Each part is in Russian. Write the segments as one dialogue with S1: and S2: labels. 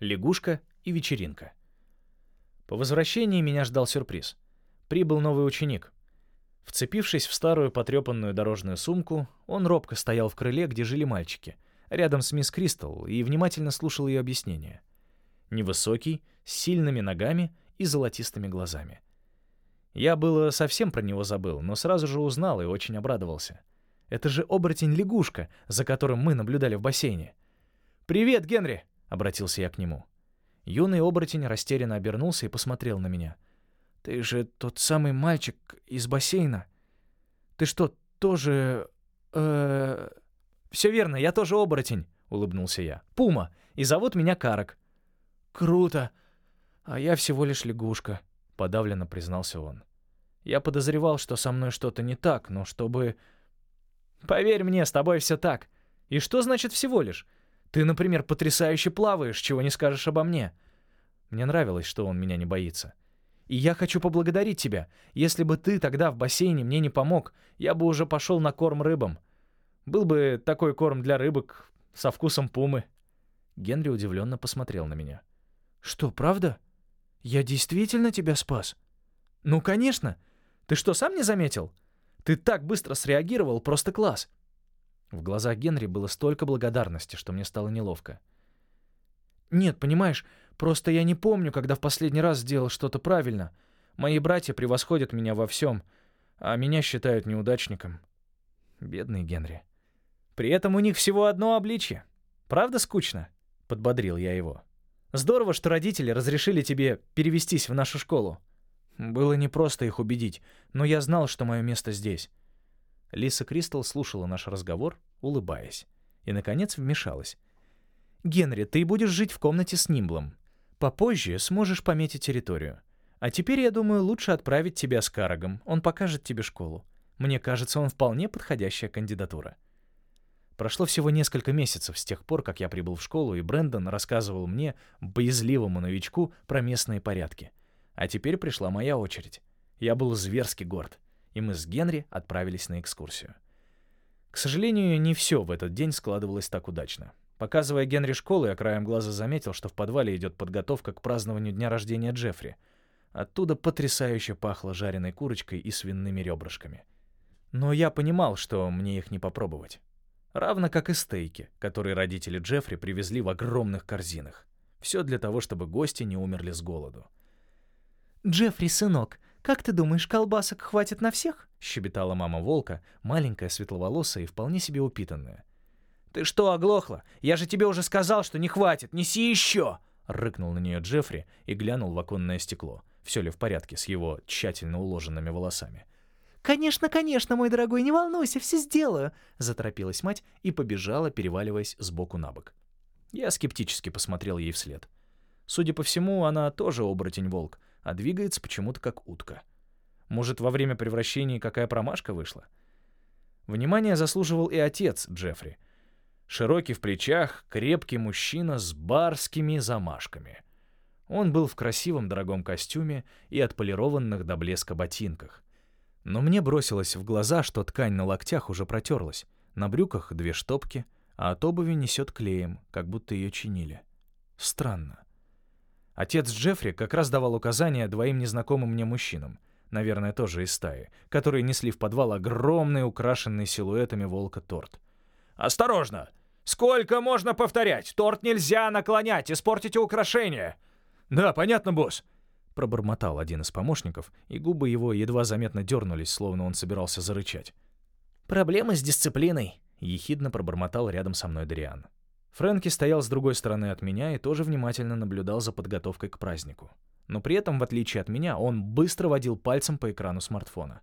S1: лягушка и вечеринка. По возвращении меня ждал сюрприз. Прибыл новый ученик. Вцепившись в старую потрепанную дорожную сумку, он робко стоял в крыле, где жили мальчики, рядом с мисс Кристал, и внимательно слушал ее объяснения. Невысокий, с сильными ногами и золотистыми глазами. Я было совсем про него забыл, но сразу же узнал и очень обрадовался. Это же оборотень-лягушка, за которым мы наблюдали в бассейне. «Привет, Генри!» — обратился я к нему. Юный оборотень растерянно обернулся и посмотрел на меня. «Ты же тот самый мальчик из бассейна. Ты что, тоже... э «Все верно, я тоже оборотень», — улыбнулся я. «Пума, и зовут меня Карак». «Круто! А я всего лишь лягушка», — подавленно признался он. Я подозревал, что со мной что-то не так, но чтобы... «Поверь мне, с тобой все так. И что значит всего лишь? Ты, например, потрясающе плаваешь, чего не скажешь обо мне. Мне нравилось, что он меня не боится. И я хочу поблагодарить тебя. Если бы ты тогда в бассейне мне не помог, я бы уже пошел на корм рыбам. Был бы такой корм для рыбок со вкусом пумы». Генри удивленно посмотрел на меня. «Что, правда? Я действительно тебя спас?» «Ну, конечно. Ты что, сам не заметил? Ты так быстро среагировал, просто класс. В глазах Генри было столько благодарности, что мне стало неловко. «Нет, понимаешь, просто я не помню, когда в последний раз сделал что-то правильно. Мои братья превосходят меня во всем, а меня считают неудачником». Бедный Генри. «При этом у них всего одно обличье. Правда скучно?» — подбодрил я его. «Здорово, что родители разрешили тебе перевестись в нашу школу». Было непросто их убедить, но я знал, что мое место здесь. Лиса Кристал слушала наш разговор, улыбаясь, и, наконец, вмешалась. «Генри, ты будешь жить в комнате с Нимблом. Попозже сможешь пометить территорию. А теперь, я думаю, лучше отправить тебя с Карагом. Он покажет тебе школу. Мне кажется, он вполне подходящая кандидатура». Прошло всего несколько месяцев с тех пор, как я прибыл в школу, и Брэндон рассказывал мне, боязливому новичку, про местные порядки. А теперь пришла моя очередь. Я был зверски горд и мы с Генри отправились на экскурсию. К сожалению, не все в этот день складывалось так удачно. Показывая Генри школу, я краем глаза заметил, что в подвале идет подготовка к празднованию дня рождения Джеффри. Оттуда потрясающе пахло жареной курочкой и свиными ребрышками. Но я понимал, что мне их не попробовать. Равно как и стейки, которые родители Джеффри привезли в огромных корзинах. Все для того, чтобы гости не умерли с голоду. «Джеффри, сынок, «Как ты думаешь, колбасок хватит на всех?» — щебетала мама волка, маленькая, светловолосая и вполне себе упитанная. «Ты что, оглохла? Я же тебе уже сказал, что не хватит! Неси еще!» — рыкнул на нее Джеффри и глянул в оконное стекло. Все ли в порядке с его тщательно уложенными волосами. «Конечно, конечно, мой дорогой, не волнуйся, все сделаю!» — заторопилась мать и побежала, переваливаясь с боку на бок. Я скептически посмотрел ей вслед. Судя по всему, она тоже оборотень-волк, а двигается почему-то как утка. Может, во время превращения какая промашка вышла? Внимание заслуживал и отец Джеффри. Широкий в плечах, крепкий мужчина с барскими замашками. Он был в красивом дорогом костюме и отполированных до блеска ботинках. Но мне бросилось в глаза, что ткань на локтях уже протерлась, на брюках две штопки, а от обуви несет клеем, как будто ее чинили. Странно. Отец Джеффри как раз давал указания двоим незнакомым мне мужчинам, наверное, тоже из стаи, которые несли в подвал огромный, украшенный силуэтами волка торт. «Осторожно! Сколько можно повторять? Торт нельзя наклонять, испортите украшение!» «Да, понятно, босс!» Пробормотал один из помощников, и губы его едва заметно дернулись, словно он собирался зарычать. «Проблемы с дисциплиной», — ехидно пробормотал рядом со мной Дариан. Фрэнки стоял с другой стороны от меня и тоже внимательно наблюдал за подготовкой к празднику. Но при этом, в отличие от меня, он быстро водил пальцем по экрану смартфона.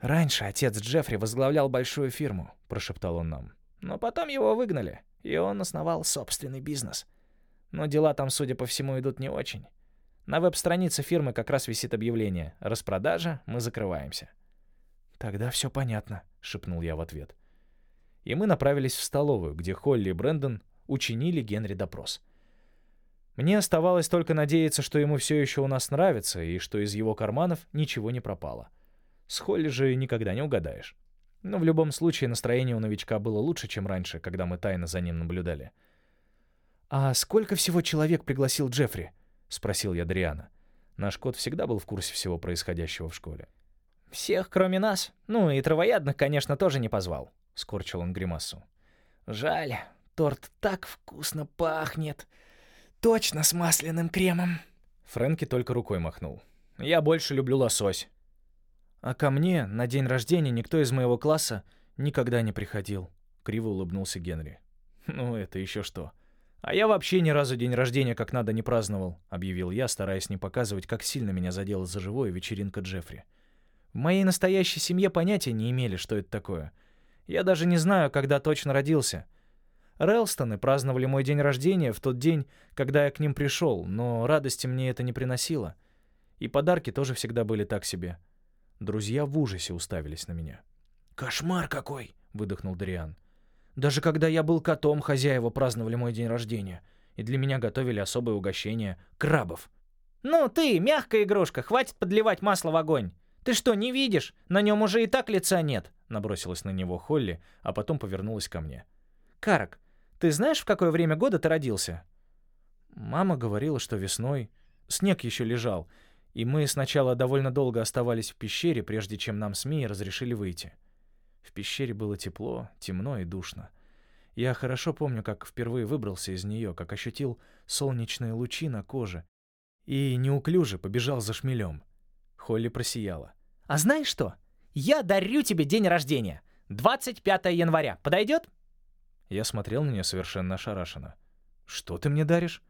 S1: «Раньше отец Джеффри возглавлял большую фирму», — прошептал он нам. «Но потом его выгнали, и он основал собственный бизнес. Но дела там, судя по всему, идут не очень. На веб-странице фирмы как раз висит объявление «Распродажа, мы закрываемся». «Тогда все понятно», — шепнул я в ответ и мы направились в столовую, где Холли и Брэндон учинили Генри допрос. Мне оставалось только надеяться, что ему все еще у нас нравится и что из его карманов ничего не пропало. С Холли же никогда не угадаешь. Но в любом случае настроение у новичка было лучше, чем раньше, когда мы тайно за ним наблюдали. «А сколько всего человек пригласил Джеффри?» — спросил я Дриана. Наш кот всегда был в курсе всего происходящего в школе.
S2: «Всех, кроме нас. Ну и травоядных, конечно, тоже не позвал», — скорчил он гримасу. «Жаль, торт так вкусно пахнет. Точно с масляным кремом».
S1: Фрэнки только рукой махнул. «Я больше люблю лосось». «А ко мне на день рождения никто из моего класса никогда не приходил», — криво улыбнулся Генри. «Ну, это еще что. А я вообще ни разу день рождения как надо не праздновал», — объявил я, стараясь не показывать, как сильно меня задела за живое вечеринка Джеффри. В моей настоящей семье понятия не имели, что это такое. Я даже не знаю, когда точно родился. Релстоны праздновали мой день рождения в тот день, когда я к ним пришел, но радости мне это не приносило. И подарки тоже всегда были так себе. Друзья в ужасе уставились на меня.
S2: «Кошмар какой!» — выдохнул Дариан.
S1: «Даже когда я был котом, хозяева праздновали мой день рождения, и для меня готовили особое угощение — крабов».
S2: «Ну ты, мягкая игрушка, хватит подливать масло в огонь!» «Ты что, не видишь? На нем уже и так лица нет!» Набросилась на него Холли, а потом повернулась ко мне. «Карак, ты знаешь, в какое время года ты родился?» Мама говорила, что весной. Снег еще лежал, и мы сначала довольно долго оставались в пещере, прежде чем нам с Мией разрешили выйти. В пещере было тепло, темно и душно. Я хорошо помню, как впервые выбрался из нее, как ощутил солнечные лучи на коже и неуклюже побежал за шмелем. Холли просияла. «А знаешь что? Я дарю тебе день рождения. 25 января. Подойдет?»
S1: Я смотрел на нее совершенно ошарашенно. «Что ты мне даришь?»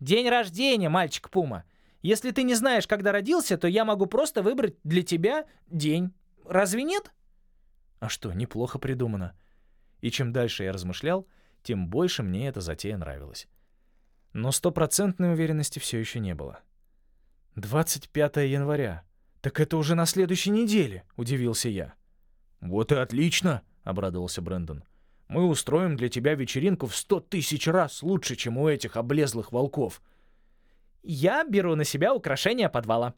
S2: «День рождения, мальчик Пума. Если ты не знаешь, когда родился, то я могу просто выбрать для тебя день. Разве нет?»
S1: А что, неплохо придумано. И чем дальше я размышлял, тем больше мне эта затея нравилась. Но стопроцентной уверенности все еще не было. 25 января. Так это уже на следующей неделе, удивился я. Вот и отлично, обрадовался Брэндон. Мы устроим для тебя вечеринку в сто тысяч раз лучше, чем у этих облезлых волков.
S2: Я беру на себя украшение подвала.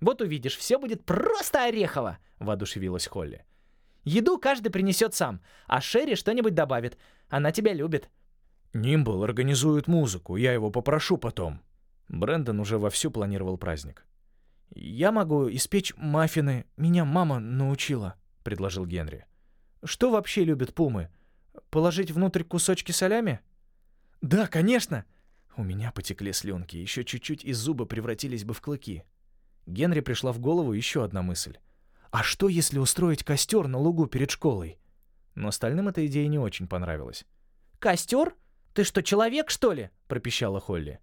S2: Вот увидишь, все будет просто орехово, воодушевилась Холли. Еду каждый принесет сам, а Шерри что-нибудь добавит. Она тебя любит.
S1: Нимбл организует музыку, я его попрошу потом. Брэндон уже вовсю планировал праздник. «Я могу испечь маффины, меня мама научила», — предложил Генри. «Что вообще любят пумы? Положить внутрь кусочки солями?» «Да, конечно!» У меня потекли слюнки, еще чуть-чуть и зубы превратились бы в клыки. Генри пришла в голову еще одна мысль. «А что, если устроить костер на лугу перед школой?» Но остальным эта идея не очень понравилась.
S2: «Костер? Ты что, человек, что ли?» — пропищала Холли.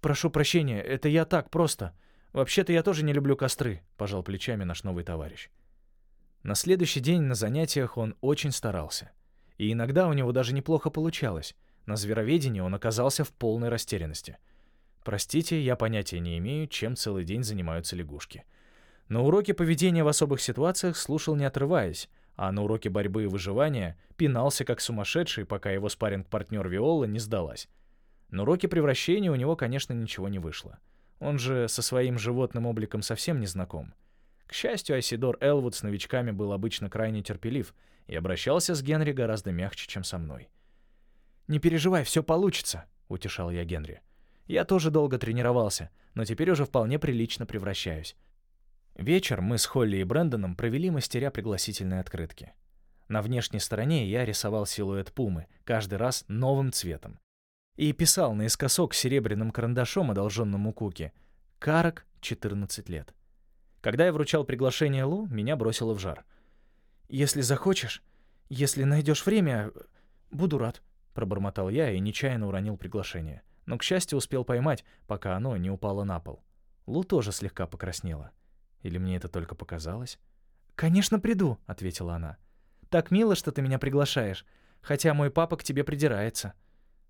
S1: «Прошу прощения, это я так просто. Вообще-то я тоже не люблю костры», — пожал плечами наш новый товарищ. На следующий день на занятиях он очень старался. И иногда у него даже неплохо получалось. На звероведении он оказался в полной растерянности. Простите, я понятия не имею, чем целый день занимаются лягушки. На уроке поведения в особых ситуациях слушал не отрываясь, а на уроке борьбы и выживания пинался как сумасшедший, пока его спарринг-партнер Виола не сдалась. На уроке превращения у него, конечно, ничего не вышло. Он же со своим животным обликом совсем не знаком. К счастью, Айсидор Элвуд с новичками был обычно крайне терпелив и обращался с Генри гораздо мягче, чем со мной. «Не переживай, все получится», — утешал я Генри. «Я тоже долго тренировался, но теперь уже вполне прилично превращаюсь». Вечер мы с Холли и Брэндоном провели мастеря пригласительной открытки. На внешней стороне я рисовал силуэт пумы, каждый раз новым цветом и писал наискосок серебряным карандашом, одолженным у Куки. «Карак, 14 лет». Когда я вручал приглашение Лу, меня бросило в жар. «Если захочешь, если найдешь время, буду рад», — пробормотал я и нечаянно уронил приглашение. Но, к счастью, успел поймать, пока оно не упало на пол. Лу тоже слегка покраснела. Или мне это только показалось? «Конечно, приду», — ответила она. «Так мило, что ты меня приглашаешь, хотя мой папа к тебе придирается».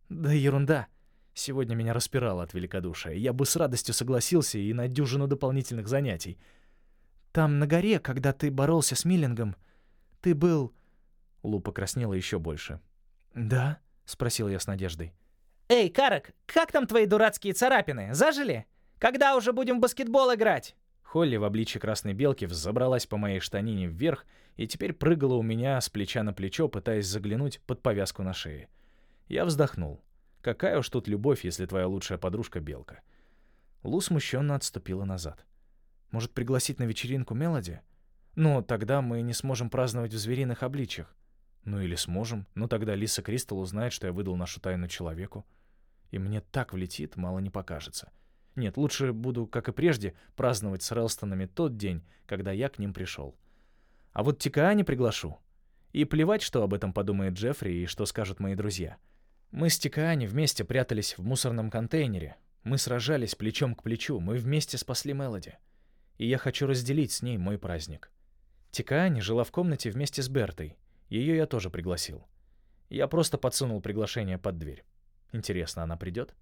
S1: Да ерунда. Сегодня меня распирало от великодушия. Я бы с радостью согласился и на дюжину дополнительных занятий. Там на горе, когда ты боролся с Миллингом, ты был... Лу покраснела еще больше. «Да?» — спросил я с надеждой.
S2: «Эй, Карак, как там твои дурацкие царапины? Зажили? Когда уже будем в баскетбол играть?»
S1: Холли в обличье красной белки взобралась по моей штанине вверх и теперь прыгала у меня с плеча на плечо, пытаясь заглянуть под повязку на шее. Я вздохнул. Какая уж тут любовь, если твоя лучшая подружка — белка. Лу смущенно отступила назад. Может, пригласить на вечеринку Мелоди? Но тогда мы не сможем праздновать в звериных обличьях. Ну или сможем, но тогда Лиса Кристал узнает, что я выдал нашу тайну человеку. И мне так влетит, мало не покажется. Нет, лучше буду, как и прежде, праздновать с Релстонами тот день, когда я к ним пришел. А вот Тикаани приглашу. И плевать, что об этом подумает Джеффри и что скажут мои друзья. Мы с Тикаани вместе прятались в мусорном контейнере. Мы сражались плечом к плечу, мы вместе спасли Мелоди. И я хочу разделить с ней мой праздник. Тикаани жила в комнате вместе с Бертой. Ее я тоже пригласил. Я просто подсунул приглашение под дверь. Интересно, она придет?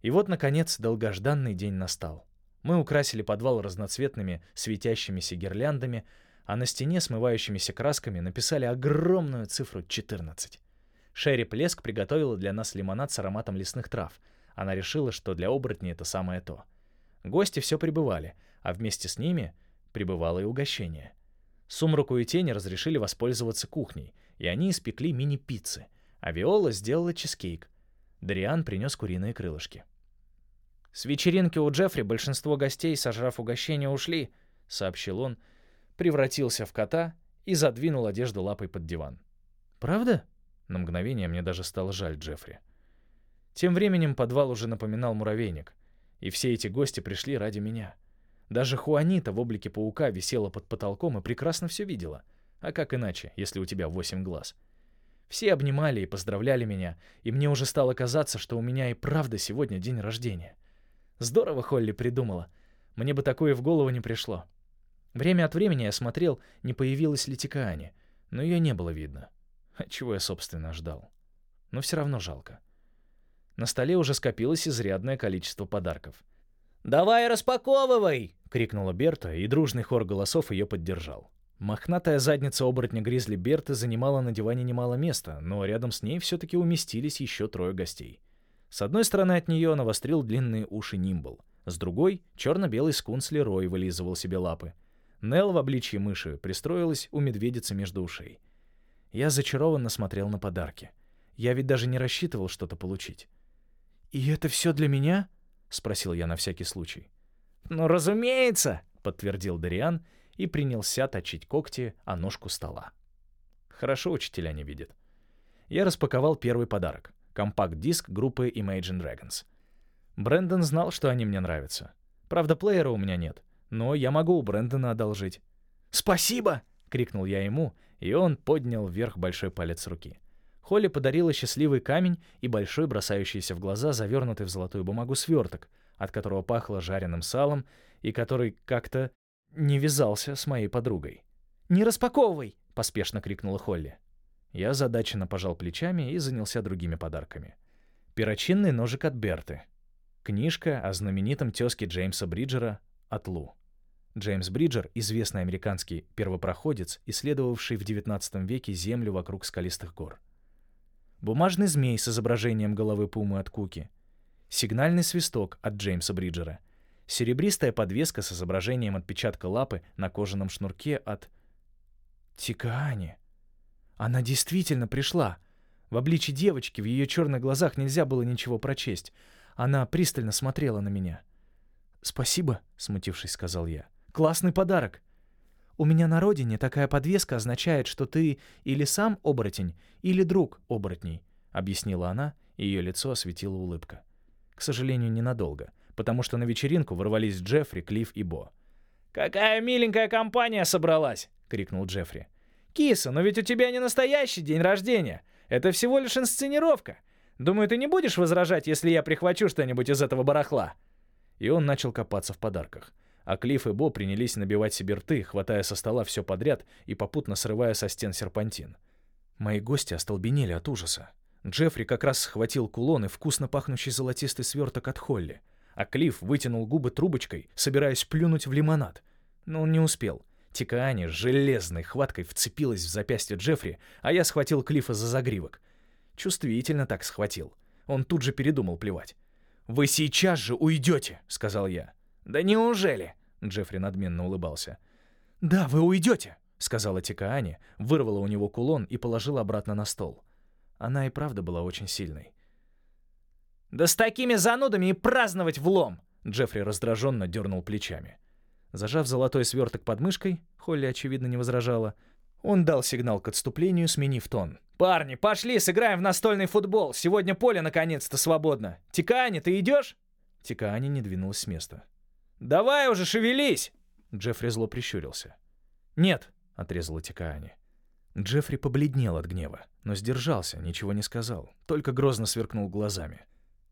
S1: И вот, наконец, долгожданный день настал. Мы украсили подвал разноцветными светящимися гирляндами, а на стене смывающимися красками написали огромную цифру 14. Шерри Плеск приготовила для нас лимонад с ароматом лесных трав. Она решила, что для оборотней это самое то. Гости все прибывали, а вместе с ними прибывало и угощение. Сумраку и Тени разрешили воспользоваться кухней, и они испекли мини-пиццы, а Виола сделала чизкейк. Дариан принес куриные крылышки.
S2: «С вечеринки у Джеффри большинство гостей, сожрав угощение, ушли», — сообщил он, превратился в кота и задвинул одежду лапой под диван.
S1: «Правда?» На мгновение мне даже стало жаль Джеффри. Тем временем подвал уже напоминал муравейник, и все эти гости пришли ради меня. Даже Хуанита в облике паука висела под потолком и прекрасно все видела. А как иначе, если у тебя восемь глаз? Все обнимали и поздравляли меня, и мне уже стало казаться, что у меня и правда сегодня день рождения. Здорово Холли придумала. Мне бы такое в голову не пришло. Время от времени я смотрел, не появилась ли Тикаани, но ее не было видно. Чего я, собственно, ждал. Но все равно жалко. На столе уже скопилось изрядное количество подарков.
S2: «Давай распаковывай!»
S1: — крикнула Берта, и дружный хор голосов ее поддержал. Мохнатая задница оборотня гризли Берты занимала на диване немало места, но рядом с ней все-таки уместились еще трое гостей. С одной стороны от нее навострил длинные уши Нимбл, с другой — черно-белый скунс Лерой вылизывал себе лапы. Нел в обличье мыши пристроилась у медведицы между ушей. Я зачарованно смотрел на подарки. Я ведь даже не рассчитывал что-то получить. «И это все для меня?» — спросил я на всякий случай.
S2: «Ну, разумеется!» — подтвердил
S1: Дариан и принялся точить когти о ножку стола. Хорошо учителя не видят. Я распаковал первый подарок — компакт-диск группы Imagine Dragons. Брэндон знал, что они мне нравятся. Правда, плеера у меня нет, но я могу у Брэндона одолжить.
S2: «Спасибо!» — крикнул я ему, и он поднял вверх большой палец руки. Холли подарила счастливый камень и большой, бросающийся в глаза, завернутый в золотую бумагу сверток, от которого пахло жареным салом и который как-то не вязался с моей подругой.
S1: «Не распаковывай!» — поспешно крикнула Холли. Я задаченно пожал плечами и занялся другими подарками. Перочинный ножик от Берты. Книжка о знаменитом тезке Джеймса Бриджера от Лу. Джеймс Бриджер — известный американский первопроходец, исследовавший в XIX веке землю вокруг скалистых гор. Бумажный змей с изображением головы пумы от Куки. Сигнальный свисток от Джеймса Бриджера. Серебристая подвеска с изображением отпечатка лапы на кожаном шнурке от... Тикаани. Она действительно пришла. В обличье девочки в ее черных глазах нельзя было ничего прочесть. Она пристально смотрела на меня. «Спасибо», — смутившись, сказал я. «Классный подарок». «У меня на родине такая подвеска означает, что ты или сам оборотень, или друг оборотней», — объяснила она, и ее лицо осветила улыбка. К сожалению, ненадолго, потому что на вечеринку ворвались Джеффри, Клифф и Бо.
S2: «Какая миленькая компания собралась!» — крикнул Джеффри. «Киса, но ведь у тебя не настоящий день рождения. Это всего лишь инсценировка. Думаю, ты не будешь возражать, если я прихвачу что-нибудь из этого барахла?»
S1: И он начал копаться в подарках. А Клифф и Бо принялись набивать себе рты, хватая со стола все подряд и попутно срывая со стен серпантин. Мои гости остолбенели от ужаса. Джеффри как раз схватил кулон и вкусно пахнущий золотистый сверток от Холли, а Клифф вытянул губы трубочкой, собираясь плюнуть в лимонад. Но он не успел. Тикаани железной хваткой вцепилась в запястье Джеффри, а я схватил Клифа за загривок. Чувствительно так схватил. Он тут же передумал плевать. «Вы сейчас же уйдете!» — сказал я.
S2: «Да неужели?»
S1: — Джеффри надменно улыбался. «Да, вы уйдете!» — сказала Тикаани, вырвала у него кулон и положила обратно на стол. Она и правда была очень сильной.
S2: Да с такими занудами и праздновать влом!»
S1: Джеффри раздраженно дернул плечами. Зажав золотой сверток под мышкой, Холли, очевидно, не возражала, он дал сигнал к отступлению, сменив тон.
S2: «Парни, пошли, сыграем в настольный футбол. Сегодня поле наконец-то свободно. Тикаани, ты идешь?»
S1: Тикаани не двинулась с места.
S2: «Давай уже, шевелись!»
S1: Джеффри зло прищурился.
S2: «Нет», —
S1: отрезала Тикаани. Джеффри побледнел от гнева, но сдержался, ничего не сказал, только грозно сверкнул глазами.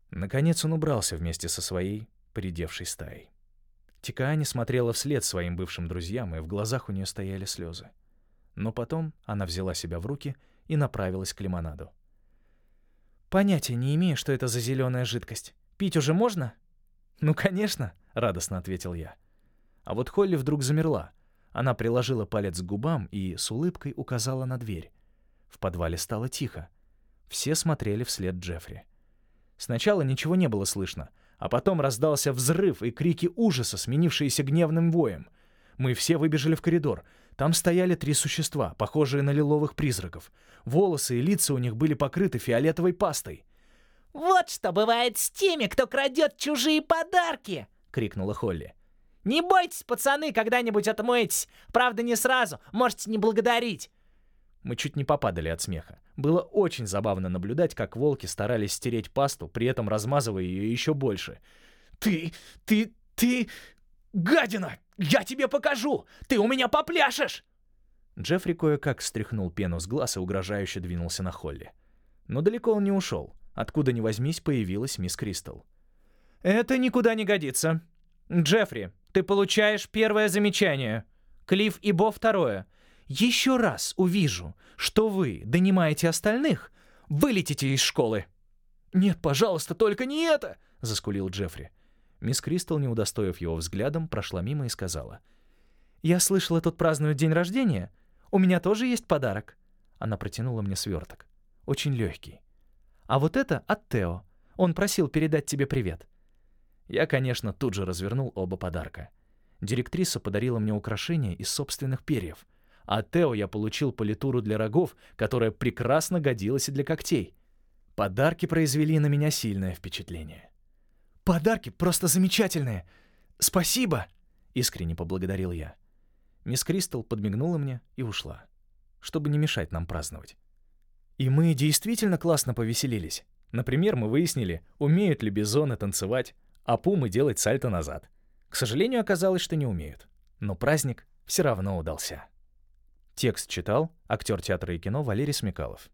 S1: Наконец он убрался вместе со своей поредевшей стаей. Тикаани смотрела вслед своим бывшим друзьям, и в глазах у нее стояли слезы. Но потом она взяла себя в руки и направилась к лимонаду.
S2: «Понятия не имею, что это за зеленая жидкость. Пить уже можно?»
S1: «Ну, конечно», — радостно ответил я. А вот Холли вдруг замерла. Она приложила палец к губам и с улыбкой указала на дверь. В подвале стало тихо. Все смотрели вслед Джеффри. Сначала ничего не было слышно, а потом раздался взрыв и крики ужаса, сменившиеся гневным воем. Мы все выбежали в коридор. Там стояли три существа, похожие на лиловых призраков. Волосы и лица у них были покрыты фиолетовой пастой.
S3: «Вот что бывает с теми, кто крадет чужие подарки!»
S1: — крикнула Холли.
S3: «Не бойтесь, пацаны, когда-нибудь отмоетесь. Правда, не сразу. Можете не благодарить».
S1: Мы чуть не попадали от смеха. Было очень забавно наблюдать, как волки старались стереть пасту, при этом размазывая ее еще больше.
S2: «Ты... ты... ты... гадина! Я тебе покажу! Ты у меня попляшешь!»
S1: Джеффри кое-как стряхнул пену с глаз и угрожающе двинулся на Холли. Но далеко он не ушел. Откуда ни возьмись, появилась мисс Кристал.
S2: «Это никуда не годится. Джеффри, ты получаешь первое замечание. Клифф и Бо второе. Еще раз увижу, что вы донимаете остальных, вылетите из школы».
S1: «Нет, пожалуйста, только не это!» — заскулил Джеффри. Мисс Кристал, не удостоив его взглядом, прошла мимо и сказала.
S2: «Я слышала, тут празднуют день рождения. У меня тоже есть подарок».
S1: Она протянула мне сверток. Очень легкий.
S2: «А вот это от Тео. Он просил передать тебе привет».
S1: Я, конечно, тут же развернул оба подарка. Директриса подарила мне украшение из собственных перьев, а Тео я получил политуру для рогов, которая прекрасно годилась и для когтей. Подарки произвели на меня сильное впечатление.
S2: «Подарки просто замечательные! Спасибо!»
S1: — искренне поблагодарил я. Мисс Кристал подмигнула мне и ушла, чтобы не мешать нам праздновать. И мы действительно классно повеселились. Например, мы выяснили, умеют ли бизоны танцевать, а пумы делать сальто назад. К сожалению, оказалось, что не умеют. Но праздник все равно удался. Текст читал актер театра и кино Валерий Смекалов.